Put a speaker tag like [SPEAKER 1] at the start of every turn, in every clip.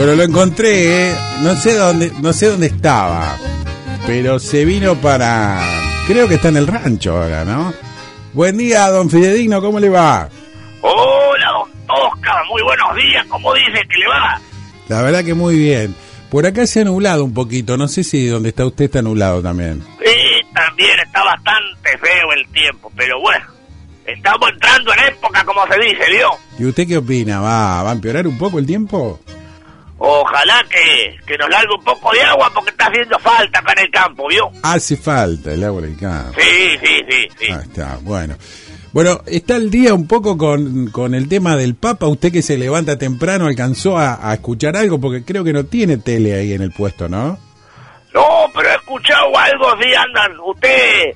[SPEAKER 1] Bueno, lo encontré, ¿eh? no sé dónde, no sé dónde estaba, pero se vino para, creo que está en el rancho ahora, ¿no? Buen día, don Fidedigno, ¿cómo le va?
[SPEAKER 2] Hola, don Tosca, muy buenos días, ¿cómo dice que le va?
[SPEAKER 1] La verdad que muy bien. Por acá se ha nublado un poquito, no sé si donde está usted está nublado también.
[SPEAKER 2] Sí, también está bastante feo el tiempo, pero bueno, estamos entrando en época, como se dice, ¿vio?
[SPEAKER 1] ¿Y usted qué opina? ¿Va, va a empeorar un poco el tiempo?
[SPEAKER 2] Ojalá que, que nos largue un poco de agua porque está haciendo falta acá en el campo, ¿vio?
[SPEAKER 1] Hace falta el agua del campo.
[SPEAKER 2] Sí, sí, sí, sí.
[SPEAKER 1] Ahí está, bueno. Bueno, está el día un poco con, con el tema del Papa. Usted que se levanta temprano, ¿alcanzó a, a escuchar algo? Porque creo que no tiene tele ahí en el puesto, ¿no?
[SPEAKER 2] No, pero he escuchado algo, sí, andan, usted eh,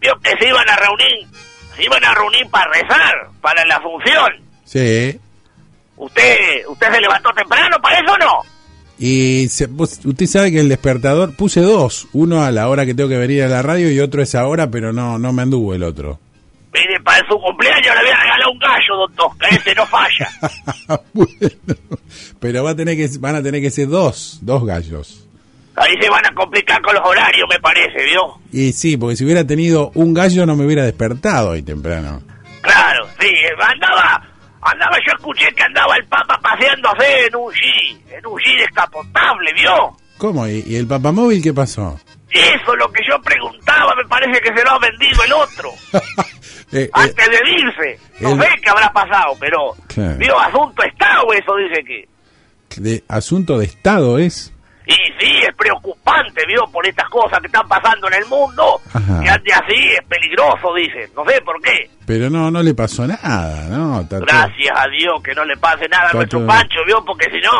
[SPEAKER 2] vio que se iban a reunir, se iban a reunir para rezar, para la función.
[SPEAKER 1] Sí.
[SPEAKER 2] ¿Usted, usted se levantó temprano para eso o no?
[SPEAKER 1] Y se- vos- usted sabe que el despertador, puse dos, uno a la hora que tengo que venir a la radio y otro a esa hora, pero no, no me anduvo el otro.
[SPEAKER 2] Mire, para su cumpleaños le voy a regalar un gallo, don Tosca, ese no falla.
[SPEAKER 1] bueno, pero va a tener que, van a tener que ser dos, dos gallos.
[SPEAKER 2] Ahí se van a complicar con los horarios, me parece, ¿vio?
[SPEAKER 1] Y sí, porque si hubiera tenido un gallo no me hubiera despertado hoy temprano.
[SPEAKER 2] Claro, sí, andaba, andaba, yo escuché que andaba el Papa paseándose en un G, en un G descapotable, ¿vio?
[SPEAKER 1] ¿Cómo? ¿Y, el papamóvil qué pasó?
[SPEAKER 2] Eso es lo que yo preguntaba, me parece que se lo ha vendido el otro,
[SPEAKER 1] Eh, eh,
[SPEAKER 2] antes de irse. No
[SPEAKER 1] el-
[SPEAKER 2] sé qué habrá pasado, pero,
[SPEAKER 1] Claro.
[SPEAKER 2] ¿vio? Asunto Estado, eso dice que.
[SPEAKER 1] de asunto de Estado es.
[SPEAKER 2] Y sí, es preocupante, ¿vio? Por estas cosas que están pasando en el mundo.
[SPEAKER 1] Ajá.
[SPEAKER 2] Que ande así es peligroso, dicen. No sé por qué.
[SPEAKER 1] Pero no, no le pasó nada, ¿no?
[SPEAKER 2] Gracias a Dios que no le pase nada a nuestro Pancho, ¿vio? Porque si no,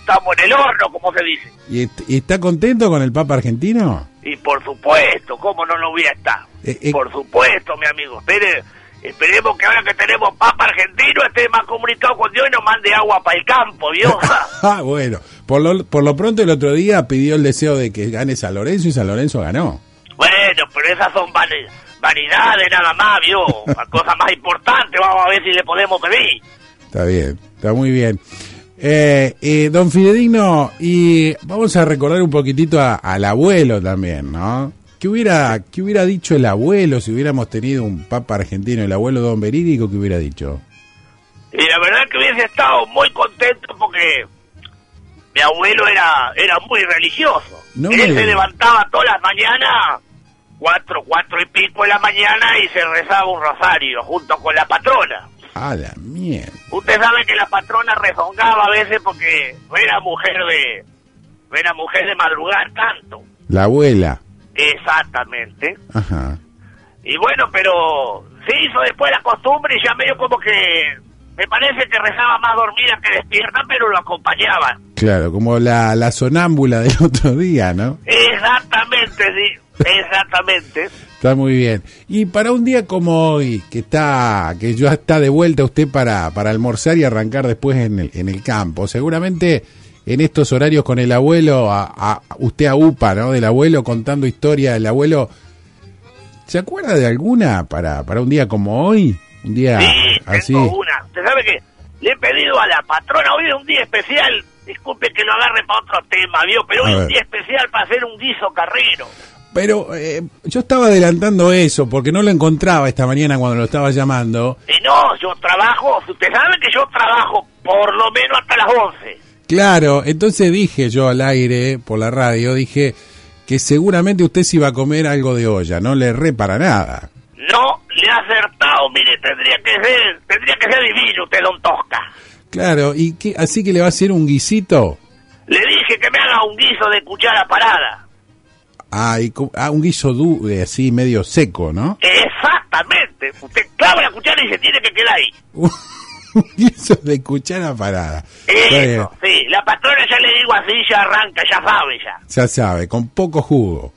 [SPEAKER 2] estamos en el horno, como se dice.
[SPEAKER 1] ¿Y, est- y está contento con el Papa argentino?
[SPEAKER 2] Y por supuesto, ¿cómo no lo voy a estar?
[SPEAKER 1] Eh, eh.
[SPEAKER 2] Por supuesto, mi amigo. Espere, esperemos que ahora que tenemos Papa argentino esté más comunicado con Dios y nos mande agua para el campo, ¿vio?
[SPEAKER 1] ah, bueno. Por lo, por lo pronto el otro día pidió el deseo de que gane San Lorenzo y San Lorenzo ganó.
[SPEAKER 2] Bueno, pero esas son vani- vanidades nada más, ¿vio? La cosa más importante, vamos a ver si le podemos pedir.
[SPEAKER 1] Está bien, está muy bien. Eh, eh, don Fidedigno, y vamos a recordar un poquitito a- al abuelo también, ¿no? ¿Qué hubiera, ¿Qué hubiera dicho el abuelo si hubiéramos tenido un papa argentino, el abuelo don Verídico, qué hubiera dicho?
[SPEAKER 2] Y la verdad que hubiese estado muy contento porque mi abuelo era, era muy religioso.
[SPEAKER 1] No me
[SPEAKER 2] Él se levantaba todas las mañanas, cuatro, cuatro y pico de la mañana, y se rezaba un rosario junto con la patrona.
[SPEAKER 1] A la mierda.
[SPEAKER 2] Usted sabe que la patrona rezongaba a veces porque no era mujer de, no era mujer de madrugar tanto.
[SPEAKER 1] La abuela.
[SPEAKER 2] Exactamente.
[SPEAKER 1] Ajá.
[SPEAKER 2] Y bueno, pero se hizo después la costumbre y ya medio como que me parece que rezaba más dormida que despierta, pero lo acompañaba.
[SPEAKER 1] Claro, como la, la sonámbula del otro día, ¿no?
[SPEAKER 2] Exactamente, sí, exactamente.
[SPEAKER 1] Está muy bien. Y para un día como hoy, que está, que ya está de vuelta usted para, para almorzar y arrancar después en el, en el campo, seguramente en estos horarios con el abuelo, a, a- usted a UPA, ¿no? Del abuelo contando historia del abuelo. ¿Se acuerda de alguna para, para un día como hoy? Un día
[SPEAKER 2] Sí,
[SPEAKER 1] así.
[SPEAKER 2] tengo una. Usted sabe que le he pedido a la patrona, hoy un día especial, disculpe que lo agarre para otro tema, ¿vio? Pero hoy un día especial para hacer un guiso carrero.
[SPEAKER 1] Pero eh, yo estaba adelantando eso porque no lo encontraba esta mañana cuando lo estaba llamando.
[SPEAKER 2] Y no, yo trabajo, usted sabe que yo trabajo por lo menos hasta las 11.
[SPEAKER 1] Claro, entonces dije yo al aire por la radio, dije que seguramente usted se iba a comer algo de olla, no le erré para nada.
[SPEAKER 2] No le ha acertado, mire, tendría que ser, tendría que ser divino usted, don Tosca.
[SPEAKER 1] Claro, y que, así que le va a hacer un guisito.
[SPEAKER 2] Le dije que me haga un guiso de cuchara parada.
[SPEAKER 1] Ah, y ah, un guiso du- de así medio seco, ¿no?
[SPEAKER 2] Exactamente. Usted clava la cuchara y se tiene que quedar ahí.
[SPEAKER 1] un guiso de cuchara parada.
[SPEAKER 2] Eso, sí. La patrona ya le digo así, ya arranca, ya sabe ya.
[SPEAKER 1] ya sabe, con poco jugo.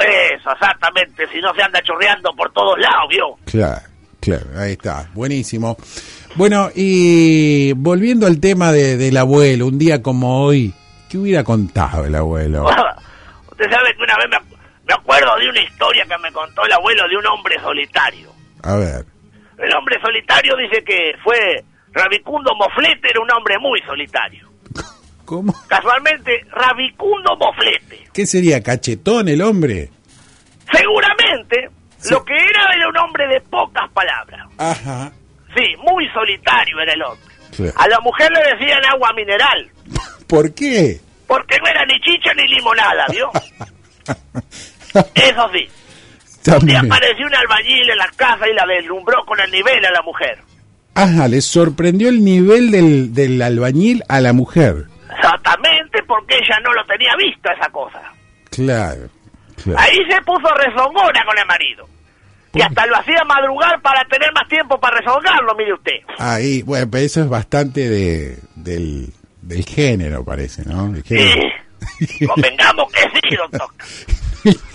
[SPEAKER 2] Eso, exactamente. Si no se anda chorreando por todos lados, ¿vio?
[SPEAKER 1] Claro, claro, ahí está, buenísimo. Bueno, y volviendo al tema de, del abuelo, un día como hoy, ¿qué hubiera contado el abuelo?
[SPEAKER 2] Usted sabe que una vez me, me acuerdo de una historia que me contó el abuelo de un hombre solitario.
[SPEAKER 1] A ver,
[SPEAKER 2] El hombre solitario dice que fue Rabicundo Moflete, era un hombre muy solitario.
[SPEAKER 1] ¿Cómo?
[SPEAKER 2] Casualmente, Rabicundo Moflete.
[SPEAKER 1] ¿Qué sería? ¿Cachetón el hombre?
[SPEAKER 2] Seguramente,
[SPEAKER 1] Sí.
[SPEAKER 2] lo que era era un hombre de pocas palabras.
[SPEAKER 1] Ajá.
[SPEAKER 2] Sí, muy solitario era el hombre. A la mujer le decían agua mineral,
[SPEAKER 1] ¿Por qué?
[SPEAKER 2] porque no era ni chicha ni limonada, ¿vio? Eso sí. Un día apareció un albañil en la casa y la deslumbró con el nivel a la mujer.
[SPEAKER 1] Ajá, le sorprendió el nivel del, del albañil a la mujer.
[SPEAKER 2] Exactamente, porque ella no lo tenía visto esa cosa.
[SPEAKER 1] Claro. claro.
[SPEAKER 2] Ahí se puso rezongona con el marido. Y
[SPEAKER 1] ¿Por
[SPEAKER 2] hasta lo hacía madrugar para tener más tiempo para rezongarlo, mire usted.
[SPEAKER 1] Ahí, bueno, pero eso es bastante de, del, del género, parece, ¿no? Género.
[SPEAKER 2] Sí, convengamos que sí, doctor.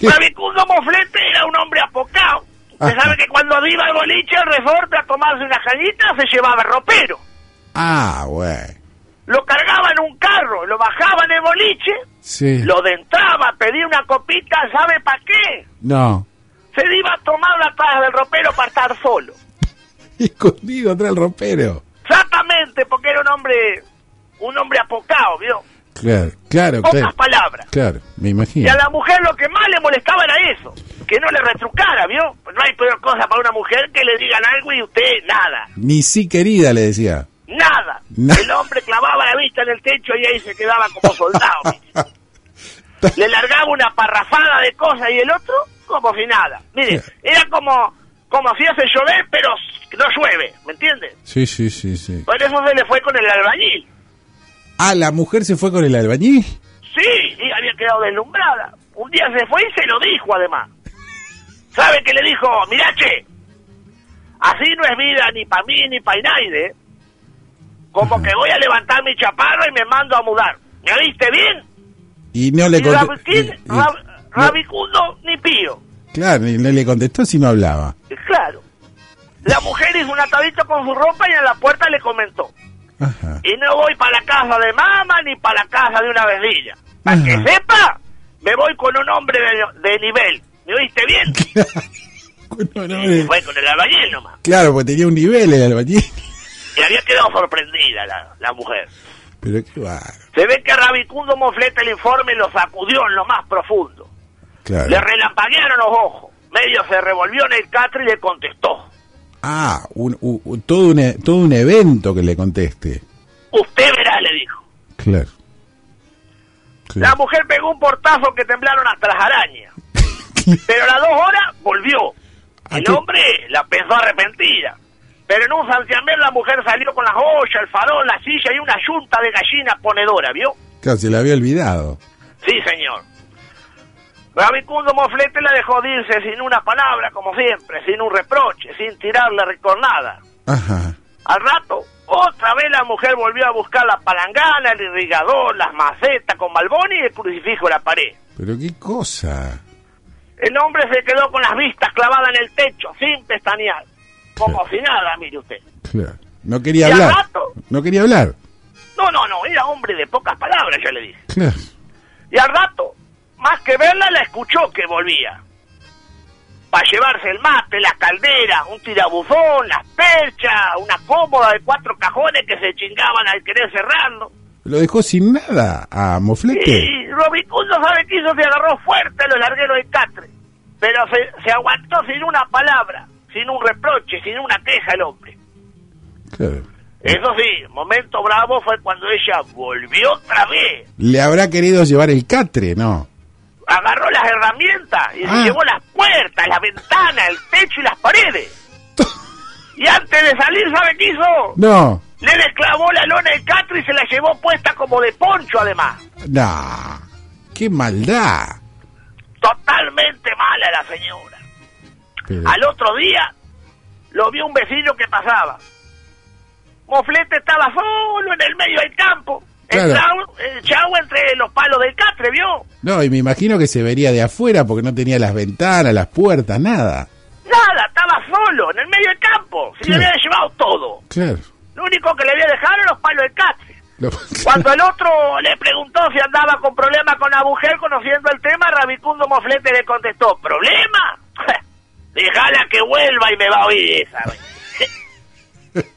[SPEAKER 2] Rabicundo Moflete era un hombre apocado. Usted
[SPEAKER 1] Ajá.
[SPEAKER 2] sabe que cuando iba al boliche, al resorte a tomarse una cañita, se llevaba el ropero.
[SPEAKER 1] ah, bueno.
[SPEAKER 2] Lo cargaba en un carro, lo bajaba en el boliche,
[SPEAKER 1] Sí.
[SPEAKER 2] lo dentraba, pedía una copita, ¿sabe para qué?
[SPEAKER 1] No.
[SPEAKER 2] Se iba a tomar la taza del ropero para estar solo.
[SPEAKER 1] Escondido atrás del ropero.
[SPEAKER 2] Exactamente, porque era un hombre, un hombre apocado, ¿vio?
[SPEAKER 1] Claro, claro,
[SPEAKER 2] Pocas
[SPEAKER 1] claro. Claro, me
[SPEAKER 2] Y
[SPEAKER 1] imagino.
[SPEAKER 2] a la mujer lo que más le molestaba era eso, que no le retrucara, ¿vio? No hay peor cosa para una mujer que le digan algo y usted nada,
[SPEAKER 1] Ni sí querida, le decía.
[SPEAKER 2] nada.
[SPEAKER 1] Na-
[SPEAKER 2] El hombre clavaba la vista en el techo y ahí se quedaba como soldado. le largaba una parrafada de cosas y el otro como si nada. Mire, era como, como si hace llover, pero no llueve, ¿me entiende?
[SPEAKER 1] Sí, sí, sí, sí.
[SPEAKER 2] Por eso se le fue con el albañil.
[SPEAKER 1] Ah, la mujer se fue con el albañil.
[SPEAKER 2] Sí, y había quedado deslumbrada. Un día se fue y se lo dijo además. ¿Sabe qué le dijo? Mirá, che, así no es vida ni para mí ni para nadie. Como que voy a levantar mi chaparra y me mando a mudar. ¿Me viste bien?
[SPEAKER 1] Y no le contestó.
[SPEAKER 2] Rabicundo ni pío.
[SPEAKER 1] Claro, y no le contestó si no hablaba.
[SPEAKER 2] Claro. La mujer hizo un atadito con su ropa y en la puerta le comentó.
[SPEAKER 1] Ajá.
[SPEAKER 2] Y no voy para la casa de mamá ni para la casa de una vecina. Para que sepa, me voy con un hombre de, de nivel. ¿Me oíste bien?
[SPEAKER 1] No, no, eh,
[SPEAKER 2] fue con el albañil nomás.
[SPEAKER 1] Claro, porque tenía un nivel el albañil.
[SPEAKER 2] Y había quedado sorprendida la, la mujer.
[SPEAKER 1] Pero qué va.
[SPEAKER 2] Se ve que Rabicundo Moflete el informe lo sacudió en lo más profundo.
[SPEAKER 1] Claro.
[SPEAKER 2] Le relampaguearon los ojos. Medio se revolvió en el catre y le contestó.
[SPEAKER 1] Ah, un, todo, un, e- todo un evento que le conteste.
[SPEAKER 2] Usted verá, le dijo.
[SPEAKER 1] Claro.
[SPEAKER 2] La mujer pegó un portazo que temblaron hasta las arañas. Pero a las dos horas volvió.
[SPEAKER 1] ¿A
[SPEAKER 2] El
[SPEAKER 1] qué?
[SPEAKER 2] hombre la pensó arrepentida. Pero en un santiamén la mujer salió con las ollas, el farol, la silla y una yunta de gallina ponedora, ¿vio?
[SPEAKER 1] Claro, se la había olvidado.
[SPEAKER 2] Sí, señor. Rabicundo Moflete la dejó de irse sin una palabra, como siempre, sin un reproche, sin tirarle recornada.
[SPEAKER 1] Ajá.
[SPEAKER 2] Al rato, otra vez la mujer volvió a buscar la palangana, el irrigador, las macetas con balbón y el crucifijo en la pared.
[SPEAKER 1] Pero qué cosa.
[SPEAKER 2] El hombre se quedó con las vistas clavadas en el techo, sin pestañear. Como si nada, mire usted.
[SPEAKER 1] Claro. No quería
[SPEAKER 2] ¿Y al
[SPEAKER 1] hablar.
[SPEAKER 2] rato?
[SPEAKER 1] No quería hablar.
[SPEAKER 2] No, no, no, era hombre de pocas palabras, ya le dije.
[SPEAKER 1] Claro.
[SPEAKER 2] Y al rato, más que verla, la escuchó que volvía. Para llevarse el mate, la caldera, un tirabuzón, las perchas, una cómoda de cuatro cajones que se chingaban al querer cerrarlo.
[SPEAKER 1] Lo dejó sin nada a Moflete.
[SPEAKER 2] Y Robicundo, ¿sabe qué hizo? Se agarró fuerte a los largueros de Catre. Pero se, se aguantó sin una palabra, sin un reproche, sin una queja el hombre.
[SPEAKER 1] Claro.
[SPEAKER 2] Eso sí, momento bravo fue cuando ella volvió otra vez.
[SPEAKER 1] Le habrá querido llevar el catre, ¿no?
[SPEAKER 2] Agarró las herramientas y
[SPEAKER 1] Ah.
[SPEAKER 2] se llevó las puertas, las ventanas, el techo y las paredes. Y antes de salir, ¿sabe qué hizo?
[SPEAKER 1] No.
[SPEAKER 2] Le desclavó la lona del Catre y se la llevó puesta como de poncho además.
[SPEAKER 1] No. Qué maldad.
[SPEAKER 2] Totalmente mala la señora.
[SPEAKER 1] Pero-
[SPEAKER 2] Al otro día lo vio un vecino que pasaba. Moflete estaba solo en el medio del campo. El,
[SPEAKER 1] Claro.
[SPEAKER 2] chau, el chau entre los palos del catre, ¿vio?
[SPEAKER 1] No, y me imagino que se vería de afuera porque no tenía las ventanas, las puertas, nada.
[SPEAKER 2] Nada, estaba solo en el medio del campo. Se le había llevado todo.
[SPEAKER 1] Claro.
[SPEAKER 2] Lo único que le había dejado eran los palos del catre. Cuando el otro le preguntó si andaba con problemas con la mujer conociendo el tema, Rabicundo Moflete le contestó, ¿problema? Déjala que vuelva y me va a oír esa.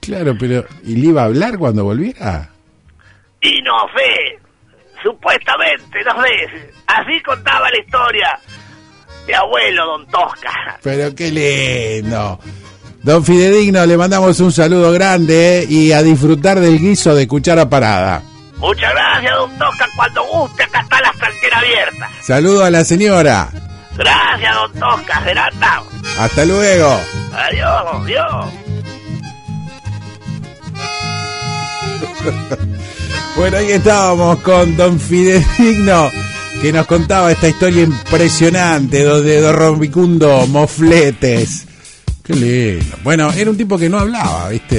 [SPEAKER 1] Claro, pero ¿y le iba a hablar cuando volviera?
[SPEAKER 2] Y no sé, supuestamente, no sé, así contaba la historia mi abuelo, don Tosca.
[SPEAKER 1] Pero qué lindo. Don Fidedigno, le mandamos un saludo grande eh, y a disfrutar del guiso de cuchara parada.
[SPEAKER 2] Muchas gracias, don Tosca. Cuando guste, acá está la tranquera abierta.
[SPEAKER 1] Saludo a la señora.
[SPEAKER 2] Gracias, don Tosca. Será
[SPEAKER 1] Hasta luego.
[SPEAKER 2] Adiós, adiós.
[SPEAKER 1] bueno, ahí estábamos con don Fidedigno que nos contaba esta historia impresionante de Don Rombicundo Mofletes. Qué lindo. Bueno, era un tipo que no hablaba, ¿viste?